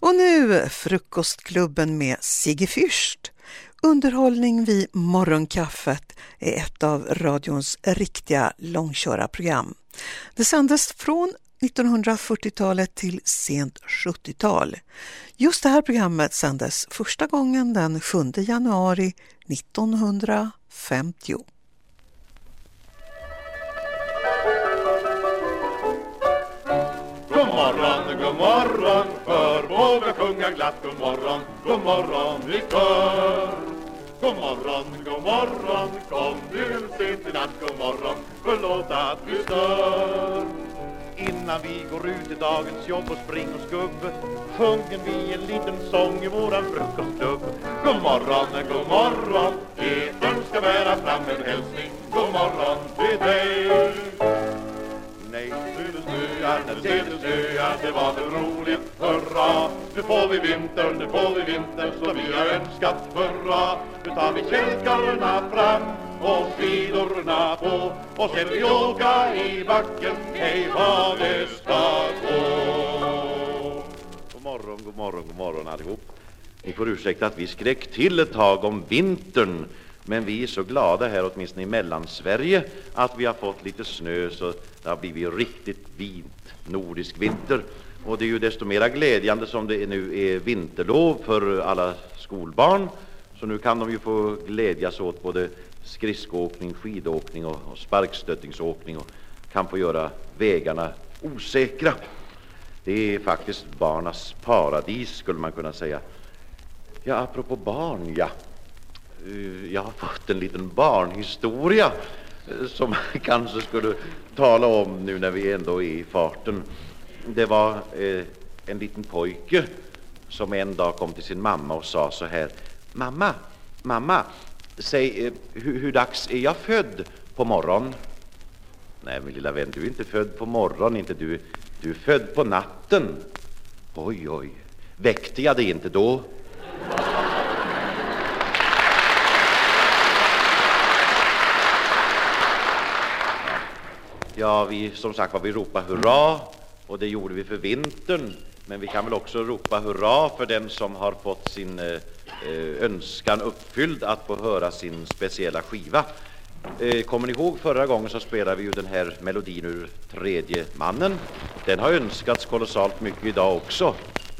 Och nu Frukostklubben med Sigge Fürst. Underhållning vid morgonkaffet är ett av radions riktiga långkörarprogram. Det sändes från 1940-talet till sent 70-tal. Just det här programmet sändes första gången den 7 januari 1950. God morgon, god morgon, för jag glatt. God morgon, god morgon i kör. God morgon, god morgon, kom du sent i natt. God morgon, förlåt att vi stör. Innan vi går ut i dagens jobb och spring och skubb Sjunger vi en liten sång i våran frukostklubb. God morgon, god morgon, etern ska bära fram en hälsning. God morgon till dig det snöar, när det det det var så roligt, hurra! Nu får vi vinter, nu får vi vinter som vi har önskat, hurra. Nu tar vi kälkarna fram och skidorna på. Och sen vi åka i backen, hej vad det ska gå. God morgon, god morgon, god morgon allihop. Ni får ursäkta att vi skrek till ett tag om vintern men vi är så glada här, åtminstone i Mellansverige, att vi har fått lite snö så det har blivit riktigt fint nordisk vinter. Och det är ju desto mera glädjande som det nu är vinterlov för alla skolbarn. Så nu kan de ju få glädjas åt både skridskoåkning, skidåkning och, och sparkstöttingsåkning och kan få göra vägarna osäkra. Det är faktiskt barnas paradis skulle man kunna säga. Ja, apropå barn, ja. Eh, jag har fått en liten barnhistoria eh, som jag kanske skulle tala om nu när vi ändå är i farten. Det var eh, en liten pojke som en dag kom till sin mamma och sa så här Mamma, mamma, säg eh, hur, hur dags är jag född på morgon? Nej, min lilla vän, du är inte född på morgon, inte du. Du är född på natten. Oj, oj, väckte jag dig inte då? Ja, vi som sagt var vi ropar hurra och det gjorde vi för vintern. Men vi kan väl också ropa hurra för den som har fått sin eh, önskan uppfylld att få höra sin speciella skiva. Eh, kommer ni ihåg förra gången så spelade vi ju den här melodin ur Tredje mannen. Den har önskats kolossalt mycket idag också.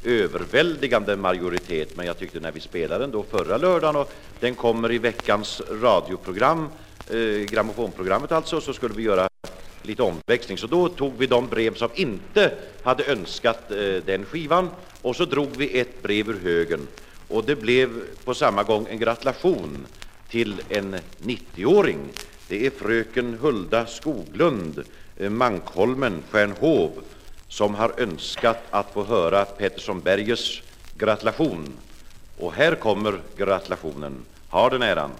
Överväldigande majoritet, men jag tyckte när vi spelade den då förra lördagen och den kommer i veckans radioprogram, eh, grammofonprogrammet alltså, så skulle vi göra lite omväxling. Så då tog vi de brev som inte hade önskat eh, den skivan och så drog vi ett brev ur högen. Och det blev på samma gång en gratulation till en 90-åring. Det är fröken Hulda Skoglund, eh, Mankholmen, Stjärnhov, som har önskat att få höra Pettersson Bergers gratulation. Och här kommer gratulationen. Ha den äran.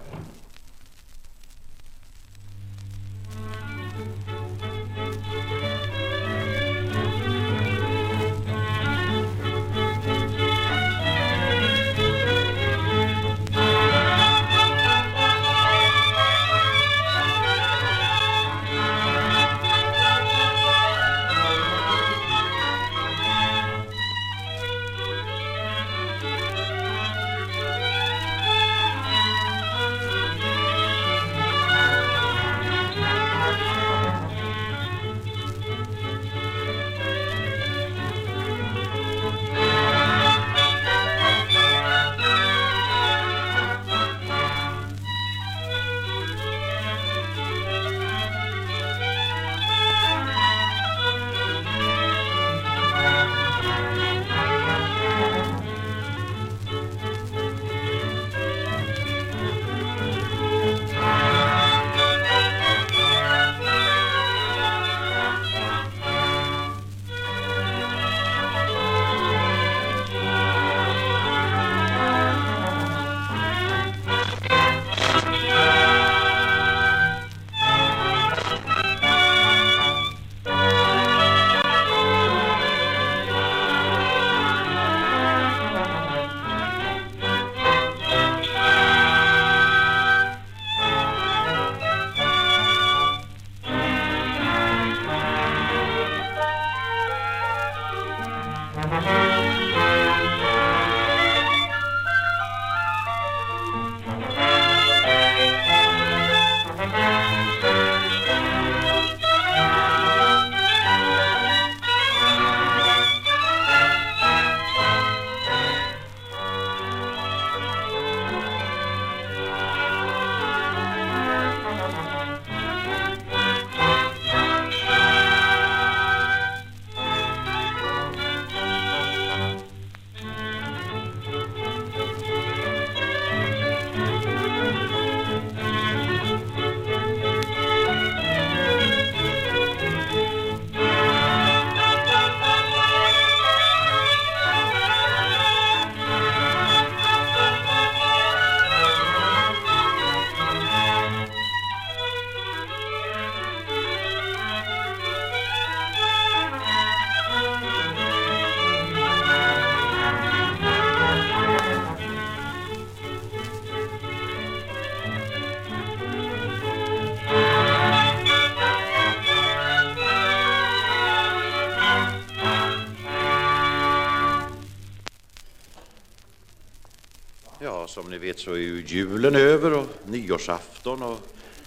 Ja, som ni vet så är ju julen över och nyårsafton och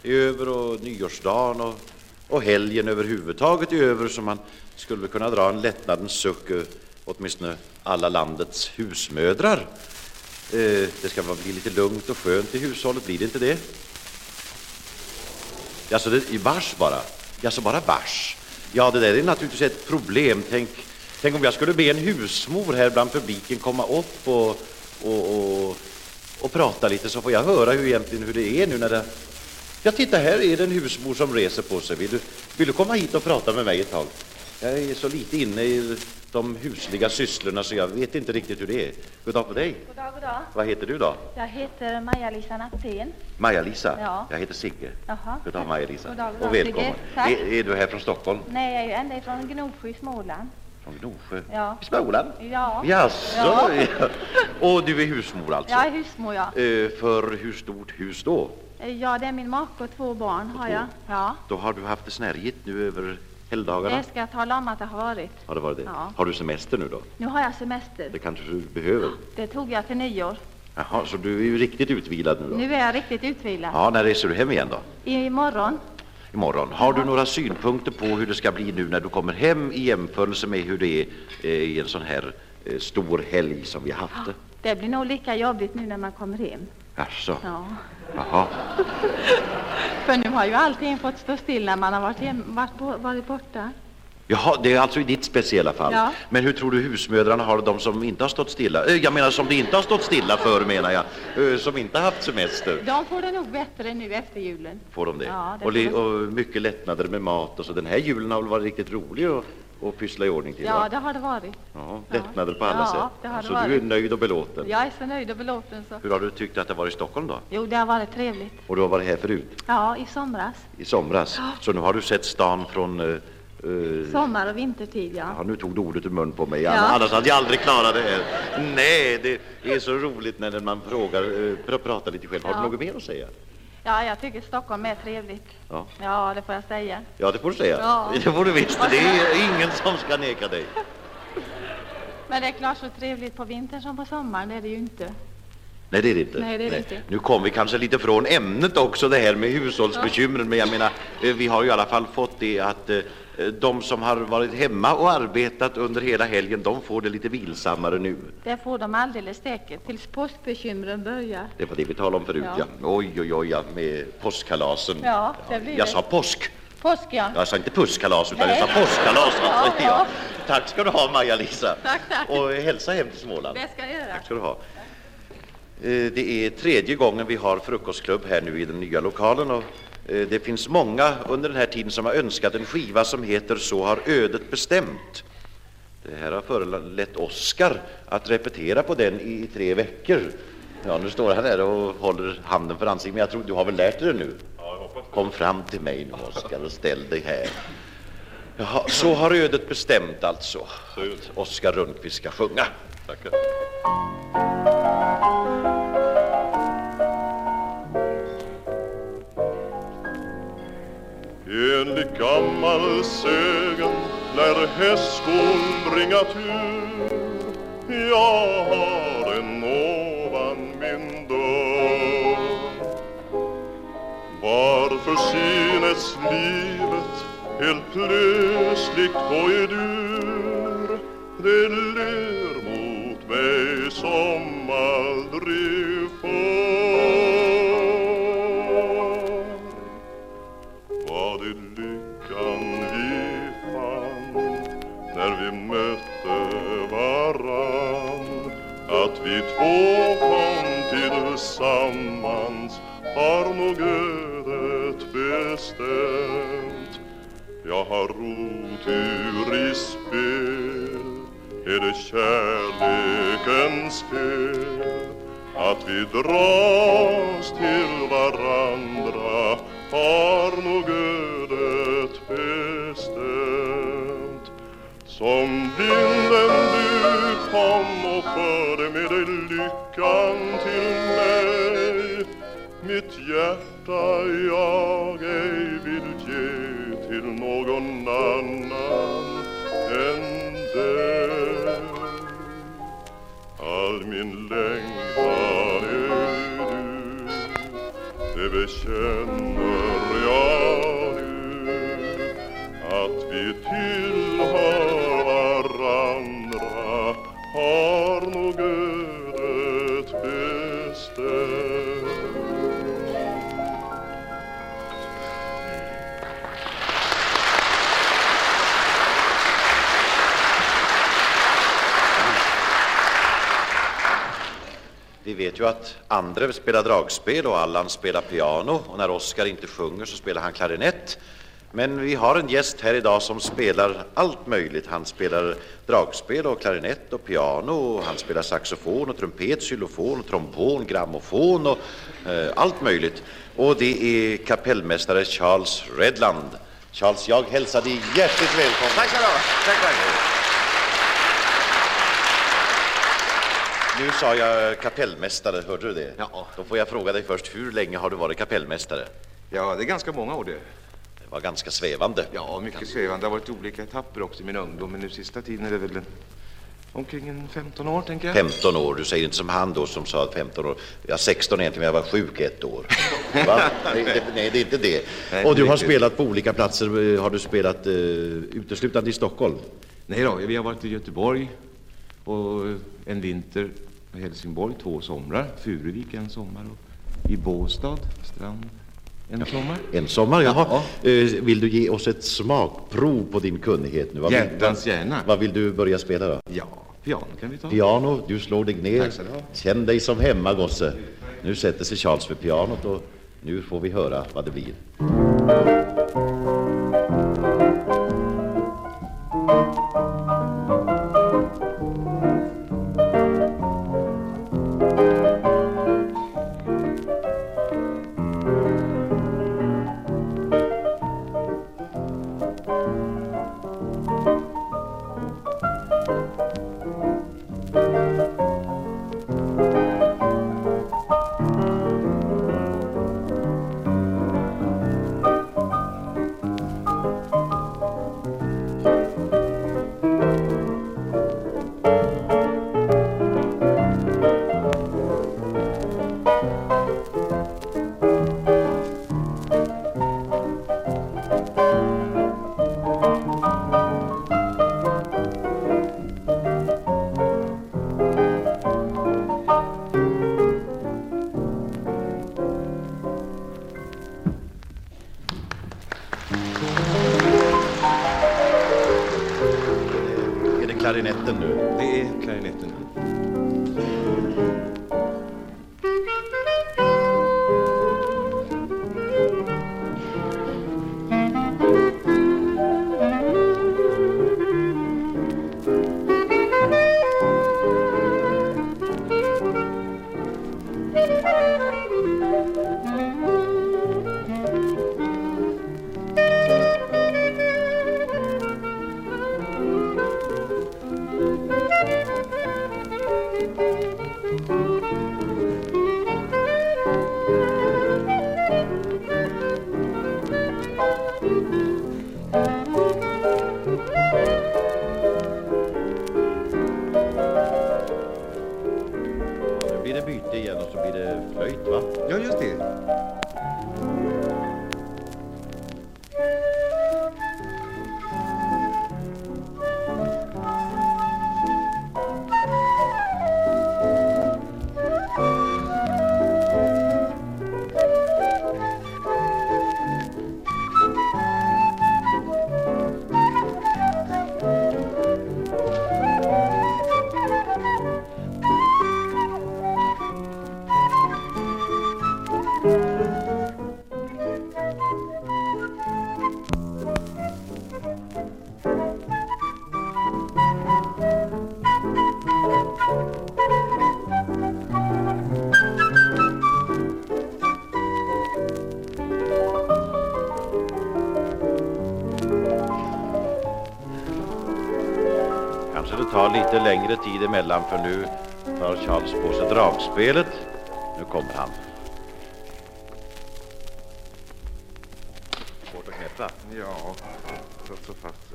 är över och nyårsdagen och, och helgen överhuvudtaget är över så man skulle kunna dra en lättnadens suck eh, åtminstone alla landets husmödrar. Eh, det ska bli lite lugnt och skönt i hushållet, blir det inte det? Alltså, det är bars bara. Alltså bara bars. Ja, det där är naturligtvis ett problem. Tänk, tänk om jag skulle be en husmor här bland publiken komma upp och, och, och, och prata lite så får jag höra hur egentligen hur det är nu när det... Ja, titta här är det en husmor som reser på sig. Vill du, vill du komma hit och prata med mig ett tag? Jag är så lite inne i de husliga sysslorna så jag vet inte riktigt hur det är. God dag på dig. God dag, god dag. Vad heter du då? Jag heter Maja-Lisa Nattén. Maja-Lisa? Ja. Jag heter Sigge. Jaha. God dag Maja-Lisa. God dag, god dag, Och välkommen. Sigge. Är, är du här från Stockholm? Nej, jag är ända ifrån Gnosjö i Småland. Från Gnosjö? Ja. I Småland? Ja. Jaså? Ja. Och du är husmor alltså? Jag är husmor, ja. Eh, för hur stort hus då? Ja, det är min make och två barn har jag. Ja. Då har du haft det snärjigt nu över helgdagarna? Det ska jag tala om att det har varit. Har det varit det? Ja. Har du semester nu då? Nu har jag semester. Det kanske du behöver? Det tog jag till nyår. Jaha, så du är ju riktigt utvilad nu då? Nu är jag riktigt utvilad. Ja, när reser du hem igen då? Imorgon. Imorgon. Har du några synpunkter på hur det ska bli nu när du kommer hem i jämförelse med hur det är eh, i en sån här eh, stor helg som vi har haft det? Det blir nog lika jobbigt nu när man kommer hem. Jaså? Ja. Jaha. För nu har ju allting fått stå still när man har varit, hem, varit, varit borta. Jaha, det är alltså i ditt speciella fall. Ja. Men hur tror du husmödrarna har de som inte har stått stilla? Eh, Jag menar som det inte har stått stilla för menar jag. Eh, Som inte har haft semester. De får det nog bättre nu efter julen. Får de det? Ja, det och, och mycket lättnader med mat och så. Den här julen har väl varit riktigt rolig att, att pyssla i ordning till? Ja, va? det har det varit. ja, lättnader på alla Ja, sätt. så du är varit. nöjd och belåten? Jag är så nöjd och belåten så. Hur har du tyckt att det var i Stockholm då? Jo, det har varit trevligt. Och du har varit här förut? Ja, i somras. I somras? Så nu har du sett stan från... eh, Sommar och vintertid, ja. Ja, nu tog du ordet ur mun på mig. Ja. Annars hade jag aldrig klarat det här. Nej, det är så roligt när man frågar, eh, pr- pratar lite själv. Har du något mer att säga? Ja, jag tycker Stockholm är trevligt. Ja. Ja, det får jag säga. Ja, det får du säga. Ja. Det får du visst. Det är ingen som ska neka dig. Men det är klart så trevligt på vintern som på sommaren, det är det ju inte. Nej, det är det inte. Nej, det är det inte. Nu kom vi kanske lite från ämnet också, det här med hushållsbekymren. Men jag menar, eh, vi har ju i alla fall fått det att de som har varit hemma och arbetat under hela helgen, de får det lite vilsammare nu. Det får de alldeles säkert, tills påskbekymren börjar. Det var det vi talade om förut, ja. Ja. Oj, oj, oj, ja, med påskkalasen. Ja, det blir Jag det. sa påsk. Påsk, ja. Jag sa inte pusskalas, utan Nej. jag sa påskkalas. Ja, Alltså. ja. Ja. Tack ska du ha, Maja-Lisa. Tack, tack. Och hälsa hem till Småland. Det ska jag göra. Tack ska du ha. Eh, Det är tredje gången vi har frukostklubb här nu i den nya lokalen och eh, det finns många under den här tiden som har önskat en skiva som heter Så har ödet bestämt. Det här har föranlett Oskar att repetera på den i tre veckor. Ja, nu står han där och håller handen för ansiktet, men jag tror du har väl lärt dig det nu? Kom fram till mig nu Oskar och ställ dig här. Jaha, så har ödet bestämt alltså. Oskar Rundqvist ska sjunga. Tackar. Enligt gammal sägen när hästskon bringat tur. Jag har den ovan min dörr. Varför synes livet helt plötsligt gå i dur? Det ler mot mig som aldrig förr. Att vi två kom tillsammans har nog ödet bestämt. Jag har otur i spel är det kärlekens fel? Att vi dras till varandra har nog ödet bestämt. Som vinden du Kom och förde med dig lyckan till mig. Mitt hjärta jag ej vill ge till någon annan än dig. All min längtan är du Det bekänner jag nu Att vi till Vi vet ju att Andrev spelar dragspel och Allan spelar piano och när Oskar inte sjunger så spelar han klarinett. Men vi har en gäst här idag som spelar allt möjligt. Han spelar dragspel och klarinett och piano och han spelar saxofon och trumpet, xylofon och trombon, grammofon och eh, allt möjligt. Och det är kapellmästare Charles Redland. Charles, jag hälsar dig hjärtligt välkommen. Tack ha. Tack, tack. Nu sa jag kapellmästare, hörde du det? Ja. Då får jag fråga dig först, hur länge har du varit kapellmästare? Ja, det är ganska många år det. Var ganska svävande. Ja, mycket svävande. Det har varit olika etapper också i min ungdom, men nu sista tiden är det väl en, omkring en 15 år, tänker jag. 15 år, du säger inte som han då som sa att 15 år. Ja, 16 egentligen, men jag var sjuk ett år. Va? Nej, det, nej, det är inte det. Nej, Och du har spelat på olika platser. Har du spelat uh, uteslutande i Stockholm? Nej då, vi har varit i Göteborg och en vinter i Helsingborg två somrar, Furuvik en sommar och i Båstad, strand, en sommar. En sommar, jaha. Ja. Eh, vill du ge oss ett smakprov på din kunnighet nu? Vad vill, Hjärtans gärna. vad vill du börja spela då? Ja, piano kan vi ta. Piano, du slår dig ner. Tack ha. Känn dig som hemma, gosse. Nu sätter sig Charles vid pianot och nu får vi höra vad det blir. Lite längre tid emellan för nu tar Charles på sig dragspelet. Nu kommer han. Svårt att knäppa. Ja, satt så fast.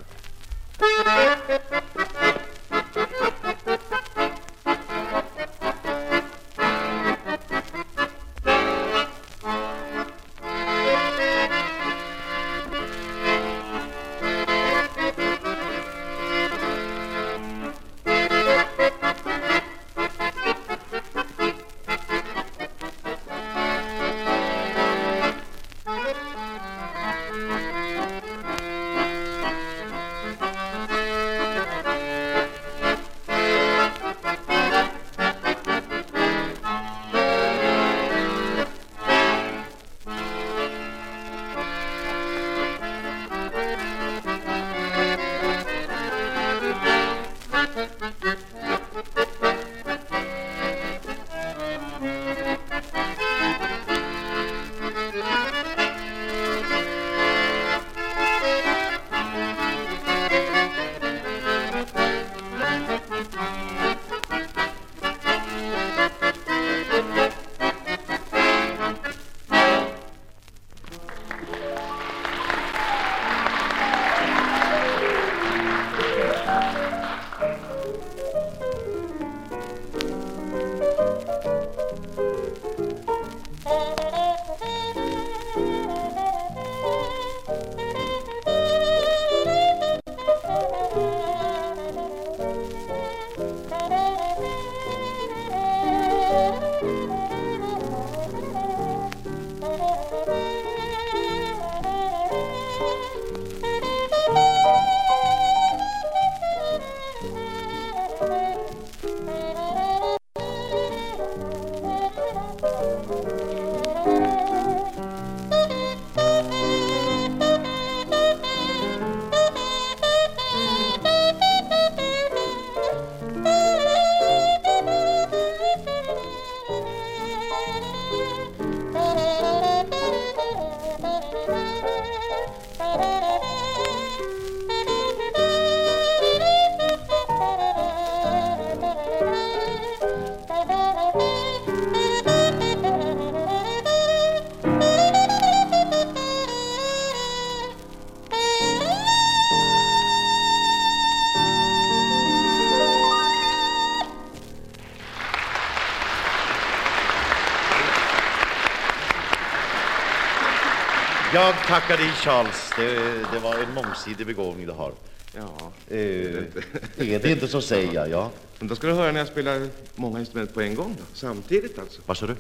Jag tackar dig Charles. Det, det var en mångsidig begåvning du har. Ja, Eh, är det inte så säger jag, ja. men då ska du höra när jag spelar många instrument på en gång då. Samtidigt alltså. Vad sa du?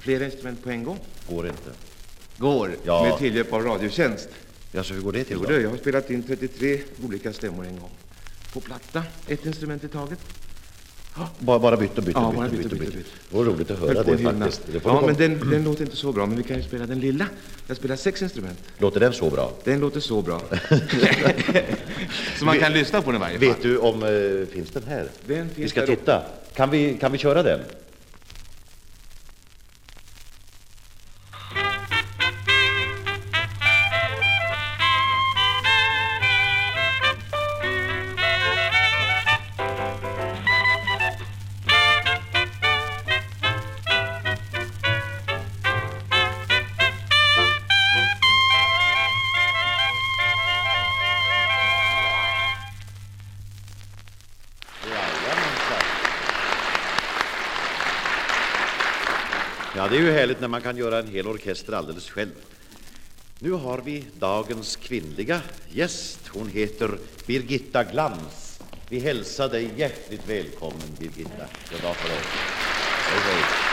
Flera instrument på en gång. Går inte. Går. Ja. Med tillhjälp av Radiotjänst. Ja, så hur går det till då? jag har spelat in 33 olika stämmor en gång. På platta, ett instrument i taget. Bara, bara bytt och bytt och Ja, bytt bara bytt bytt och bytt och bytt. Det var roligt att höra det faktiskt. Det Ja, men den, den låter inte så bra. Men vi kan ju spela den lilla. Jag spelar sex instrument. Låter den så bra? Den låter så bra. så man kan lyssna på den varje fall. Vet du om, eh, finns den här? Den finns vi ska titta. Kan vi, kan vi köra den? Ja, det är ju härligt när man kan göra en hel orkester alldeles själv. Nu har vi dagens kvinnliga gäst. Hon heter Birgitta Glans. Vi hälsar dig hjärtligt välkommen, Birgitta. God dag för oss. Hej, hej.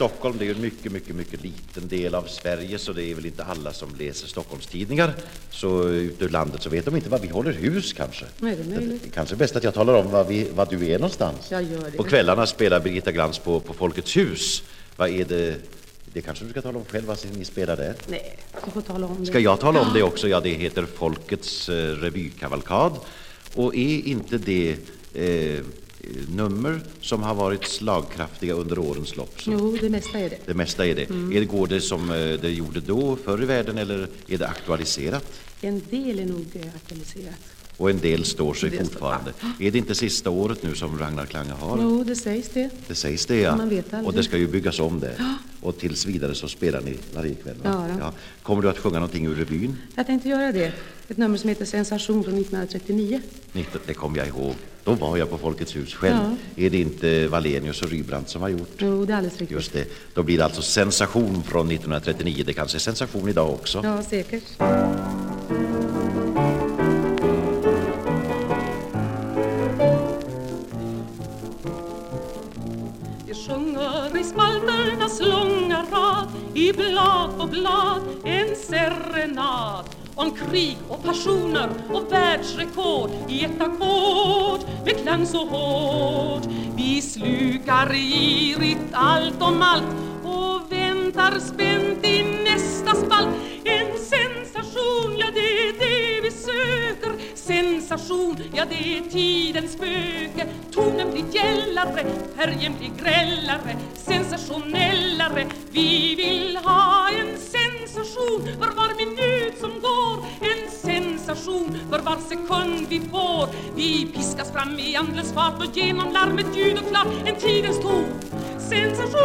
Stockholm det är ju en mycket, mycket, mycket liten del av Sverige så det är väl inte alla som läser Stockholmstidningar. Så ute i landet så vet de inte var vi håller hus kanske. Nej, det är möjligt. Det kanske är bäst att jag talar om var, vi, var du är någonstans. Jag gör det. På kvällarna spelar Birgitta Glans på, på Folkets hus. Vad är det? Det kanske du ska tala om själv, vad ni spelar där? Nej, du får tala om det. Ska jag tala om det också? Ja, det heter Folkets eh, revykavalkad. Och är inte det eh, nummer som har varit slagkraftiga under årens lopp? Så Jo, det mesta är det. det mesta är det. Är det. Går det som eh, det gjorde då, förr i världen, eller är det aktualiserat? En del är nog aktualiserat. Och en del står sig Det står- fortfarande. Är det inte sista året nu som Ragnar Klange har? Jo, det sägs det. Det sägs det ja. Man vet aldrig. Och det ska ju byggas om där. Och tills vidare så spelar ni varje kväll? Ja, då. Kommer du att sjunga någonting ur revyn? Jag tänkte göra det. Ett nummer som heter Sensation från 1939. 19, det kommer jag ihåg. Då var jag på Folkets hus själv. Är det inte Wallenius och Rybrandt som har gjort? Jo, det är alldeles riktigt. Just det. Då blir det alltså sensation från 1939. Det kanske är sensation idag också. Ja, säkert. I blad på blad en serenad Om krig och passioner och världsrekord I ett ackord. Med klang så hård Vi slukar girigt allt om allt Och väntar spänt i nästa spalt. En sensation, ja det är det vi söker. Sensation, ja det är tidens spöke. Tonen blir gällare, färgen blir grällare. Sensationell Sensationellare, vi vill ha en sensation För var minut som går. En sensation för var sekund vi får. Vi piskas fram i andlös fart Och genom larmet ljud och klart En tidens ton. Sensation.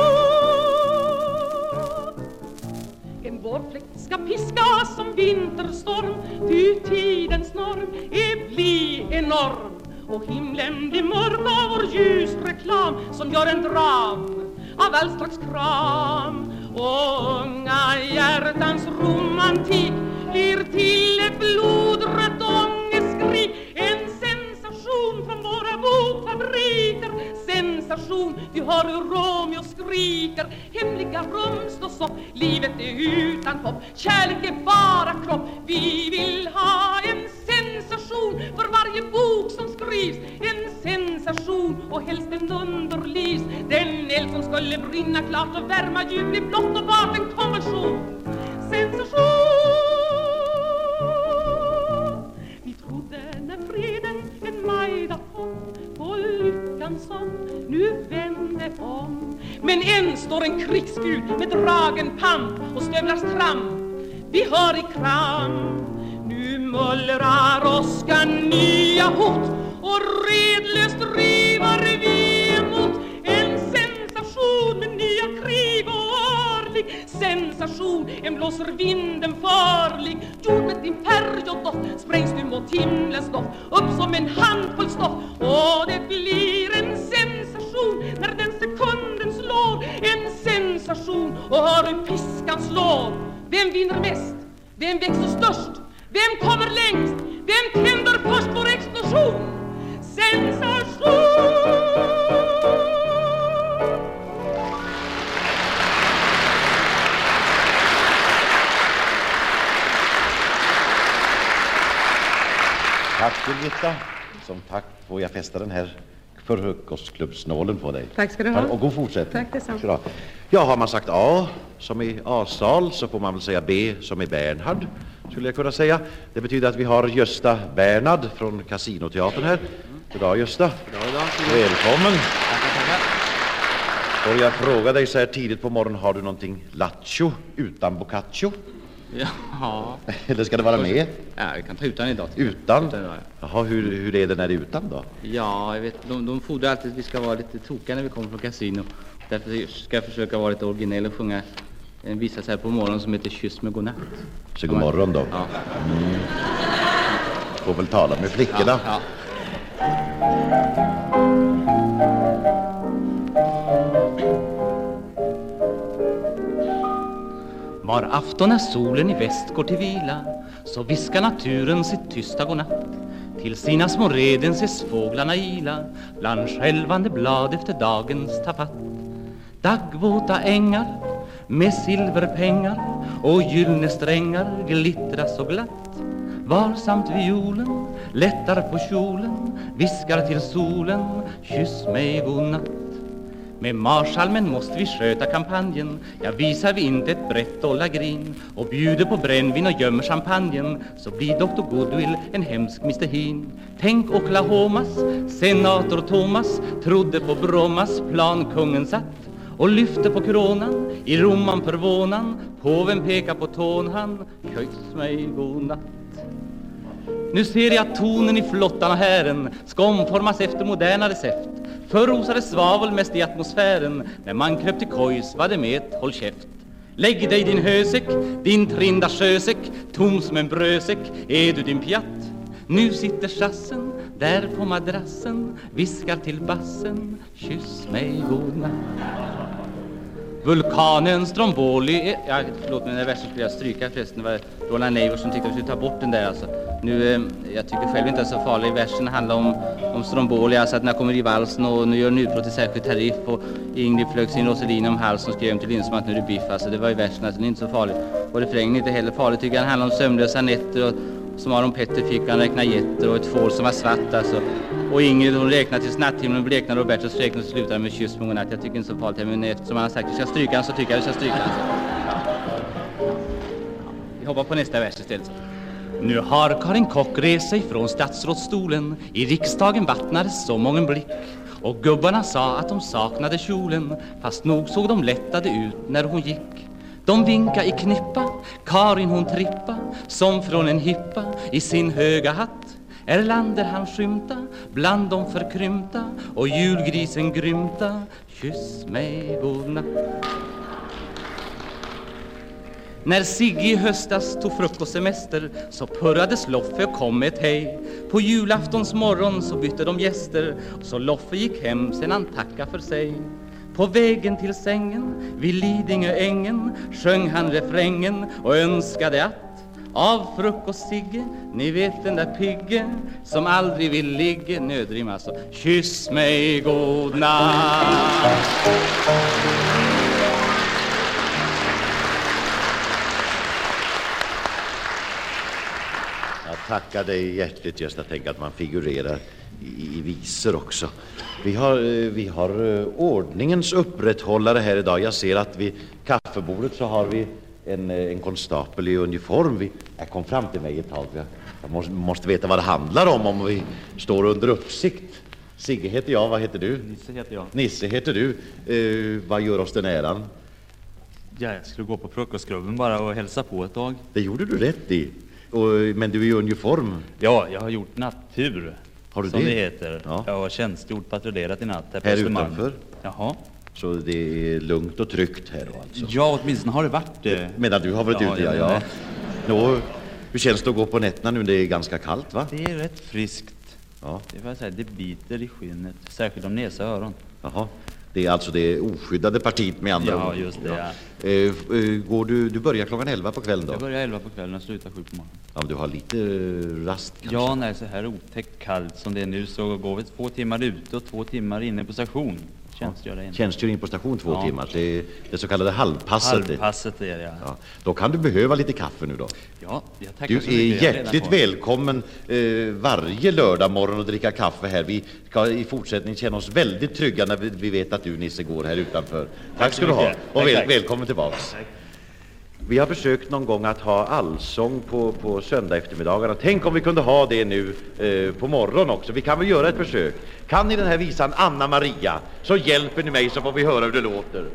En vårfläkt ska piskas som vinterstorm. Ty tidens norm är bli enorm. Och himlen blir mörk av vår ljusreklam Som gör en dram av all slags kram. Och unga hjärtans romantik Blir till ett blodrött ångestskrik En sensation från våra bokfabriker. Sensation, vi hör hur Romeo skriker. Hemliga rum slås upp, livet är utan hopp. Kärlek är bara kropp, vi vill ha en sensation. För varje bok som skrivs, en sensation Och helst en underlivs Den eld som skulle brinna klart och värma djup blir blott och bart en konvention Sensation! Vi trodde när freden en majdag kom på lyckans sång nu vände om. Men än står en krigsgud med dragen pamp och stövlars tramp Vi hör i kram Nu mullrar nya hot och redlöst rivar vi emot En sensation med nya krig och arlig Sensation, en blåser vinden farlig. Jord med din färg och doft sprängs du mot himlens doft. Upp som en handfull stoff. Och det blir Tack Birgitta. Som tack får jag fästa den här frukostklubbsnålen på dig. Tack ska du ha. Och god fortsättning. Tack detsamma. Ja, har man sagt A som i A-sal så får man väl säga B som i Bernhard, skulle jag kunna säga. Det betyder att vi har Gösta Bernhard från Casinoteatern här. God dag Gösta. Välkommen. Får jag fråga dig så här tidigt på morgonen, har du någonting lattjo utan boccaccio? Ja, Eller ska det vara med? ja jag kan ta utan idag. Utan? Utan, ja. Jaha, hur, hur är det när det är utan då? Ja, jag vet, de, de fordrar alltid att vi ska vara lite tokiga när vi kommer från kasino. Därför ska jag försöka vara lite originell och sjunga en visa så här på morgonen som heter Kyss med godnatt. Så god morgon då. Ja. Får väl tala med flickorna. Ja, Var afton när solen i väst går till vila så viskar naturen sitt tysta godnatt. Till sina små reden ses fåglarna ila bland skälvande blad efter dagens tafatt. Daggvåta ängar med silverpengar och gyllene strängar glittrar så glatt. Varsamt violen lättar på kjolen viskar till solen Kyss mig godnatt med marsalmen måste vi sköta kampanjen Ja, visar vi inte ett brett dollargrin Och bjuder på brännvin och gömmer champagnen Så blir Dr. Goodwill en hemsk Mr. Heen Tänk Oklahomas senator Thomas Trodde på Brommas plan kungen satt och lyfte på kronan i roman förvånan Påven pekar på tån han Kyss mig godnatt nu ser jag att tonen i flottan och hären ska omformas efter moderna recept. Förr rosade svavel mest i atmosfären. När man kröp till kojs var det med ett håll käft. Lägg dig din hösäck, din trinda sjösäck, tom som en brösäck är du din pjatt? Nu sitter chassen där på madrassen, viskar till bassen, kyss mig godnatt. Vulkanen Stromboli är... Ja, förlåt, men den versen skulle jag stryka förresten. Det var Roland Neivert som tyckte att vi skulle ta bort den där alltså. Nu, eh, jag tycker själv inte det är så farlig. Versen handlar om, om Stromboli, alltså att när jag kommer i valsen och nu gör en utbrott till särskild tariff och Ingrid flög sin Roselin om halsen och skrev hem till Lindström att nu är det biff. Alltså det var ju versen, alltså den är inte så farlig. Och refrängen är inte heller farlig tycker jag. Den handlar om sömnlösa nätter och som Aron Petter fick han räknade getter och ett får som var svart alltså. Och Ingrid hon räknade tills natthimlen bleknade och Bertils räknade och slutade med kyss med godnatt. Jag tycker inte så farligt men eftersom han har sagt att vi ska stryka han så tycker jag att vi ska stryka han. Vi hoppar på nästa vers istället. Nu har Karin Kock rest sig från statsrådsstolen. I riksdagen vattnades så mången blick. Och gubbarna sa att de saknade kjolen Fast nog såg de lättade ut när hon gick. De vinka i knippa, Karin hon trippa Som från en hippa i sin höga hatt. Erlander han skymta bland de förkrympta Och julgrisen grymta Kyss mig godnatt när Sigge i höstas tog frukostsemester så purrades Loffe och kom med ett hej. På julaftons morgon så bytte de gäster så Loffe gick hem sen han tacka för sig. På vägen till sängen vid Lidingöängen sjöng han refrängen och önskade att av frukost-Sigge, ni vet den där pigge som aldrig vill ligga Nödrim alltså Kyss mig godnatt Jag tackar dig hjärtligt Gösta. Tänk att man figurerar i, i visor också. Vi har, eh, vi har eh, ordningens upprätthållare här idag. Jag ser att vid kaffebordet så har vi en, eh, en konstapel i uniform. Vi, jag kom fram till mig ett tag. Jag, jag måste, måste veta vad det handlar om om vi står under uppsikt. Sigge heter jag, vad heter du? Nisse heter jag. Nisse heter du. Eh, vad gör oss den äran? Ja, jag skulle gå på frukostklubben bara och hälsa på ett tag. Det gjorde du rätt i. Och, men du är i uniform. Ja, jag har gjort nattur. Har du som det? det heter. Ja. Jag har tjänstgjort patrullerat i natt här Här utanför? Jaha. Så det är lugnt och tryggt här då alltså. Ja, åtminstone har det varit det. Medan du har varit Ja, ute, ja. ja, ja. Nå, hur känns det att gå på nätterna nu? Det är ganska kallt, va? Det är rätt friskt. Ja. Det, får jag säga, det biter i skinnet, särskilt om näsa och öron. Jaha. Det är alltså det oskyddade partiet med andra Ja, ord. just det, ja. Eh, eh, går du, du börjar klockan 11 på kvällen då? Jag börjar 11 på kvällen och slutar 7 på morgonen. Ja, men du har lite eh, rast kanske? Ja, när det är så här otäckt kallt som det är nu så går vi två timmar ute och två timmar inne på station. Tjänstgör där inne. Tjänstgör in på station två Ja. timmar. Det är det så kallade halvpasset. Halvpasset är det, ja. Ja, då kan du behöva lite kaffe nu då. Ja, jag tackar Du så är mycket. Har redan hjärtligt välkommen eh, varje lördag morgon och dricka kaffe här. Vi ska i fortsättningen känna oss väldigt trygga när vi, vi vet att du Nisse går här utanför. Tack så ska du ha och Tack, väl, tack. välkommen tillbaks. Vi har försökt någon gång att ha allsång på, på söndag eftermiddagarna. Tänk om vi kunde ha det nu eh, på morgon också. Vi kan väl göra ett försök. Kan ni den här visan Anna Maria så hjälper ni mig så får vi höra hur det låter.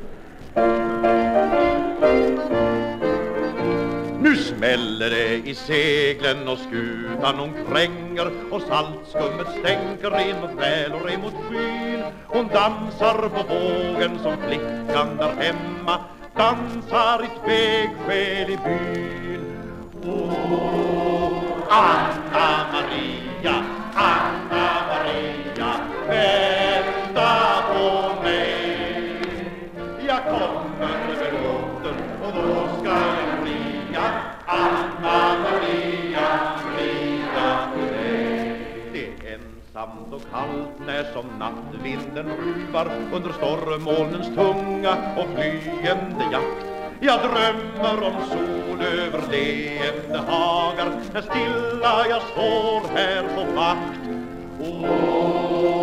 Nu smäller det i seglen och skutan hon kränger och saltskummet stänker in mot väl och in mot skyn. Hon dansar på vågen som flickan där hemma dansar i ett vägskäl i byn. Oh, Anna Maria, Anna Maria, när som nattvinden ruvar under stormmolnens tunga och flyende jakt. Jag drömmer om sol över leende hagar när stilla jag står här på vakt. Åh,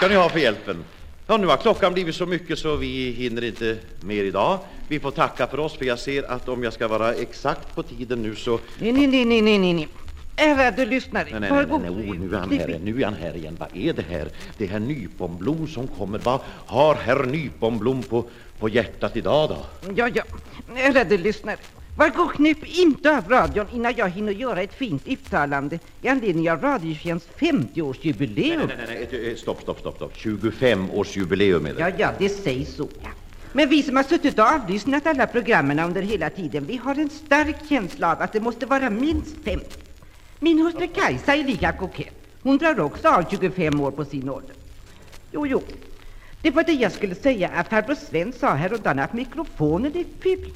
ska ni ha för hjälpen. Ja, nu har klockan blivit så mycket så vi hinner inte mer idag. Vi får tacka för oss, för jag ser att om jag ska vara exakt på tiden nu så... Nej, nej, nej, nej, nej, nej, nej. Ärade lyssnare, Nej, nej, nej, nej, nej, oh, nu är han här, nu är han här igen. Vad är det här? Det är herr Nyponblom som kommer. Vad har herr Nyponblom på, på hjärtat idag då? Ja, ja, ärade lyssnare. Var god knäpp inte av radion innan jag hinner göra ett fint uttalande i anledning av Radiotjänsts 50-årsjubileum. Nej, nej, nej, nej, stopp, stopp, stopp, stopp. 25-årsjubileum är det. Ja, ja, det sägs så. Ja. Men vi som har suttit och avlyssnat alla programmen under hela tiden, vi har en stark känsla av att det måste vara minst 50. Min hustru Kajsa är lika kokett. Hon drar också av 25 år på sin ålder. Jo, jo. Det var det jag skulle säga att farbror Sven sa häromdagen att mikrofonen är ful.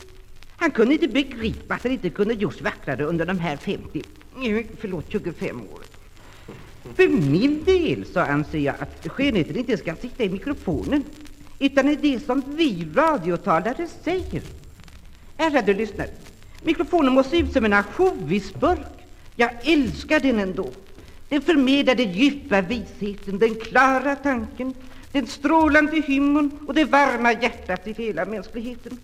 Han kunde inte begripa att den inte kunde gjorts vackrare under de här 50, eh, förlåt 25 åren. För min del så anser jag att skönheten inte ska sitta i mikrofonen utan i det som vi radiotalare säger. Ärade lyssnare, mikrofonen måste se ut som en ansjovisburk. Jag älskar den ändå. Den förmedlar den djupa visheten, den klara tanken, den strålande humorn och det varma hjärtat i hela mänskligheten.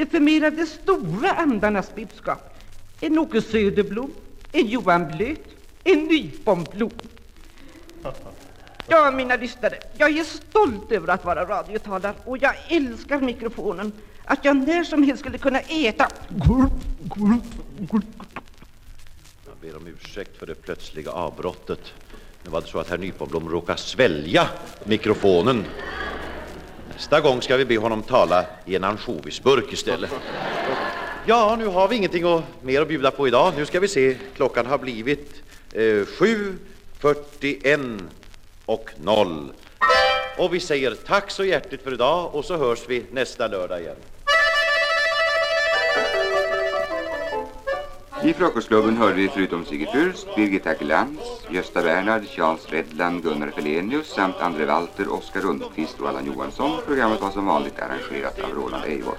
Den förmedlar de stora andarnas budskap. En Åke Söderblom, en Johan Blöt, en Nyponblom. Ja, mina lyssnare, jag är stolt över att vara radiotalare och jag älskar mikrofonen. Att jag när som helst skulle kunna äta. Jag ber om ursäkt för det plötsliga avbrottet. Nu var det så att herr Nyponblom råkade svälja mikrofonen. Nästa gång ska vi be honom tala i en ansjovisburk istället. Ja, nu har vi ingenting att, mer att bjuda på idag. Nu ska vi se, klockan har blivit eh, 7.41 och 0. Och vi säger tack så hjärtligt för idag och så hörs vi nästa lördag igen. I Frukostklubben hörde vi förutom Sigge Fürst, Birgitta Glans, Gösta Bernhard, Charles Redland, Gunnar Felenius samt André Walter, Oskar Rundqvist och Allan Johansson. Programmet var som vanligt arrangerat av Roland Eivort.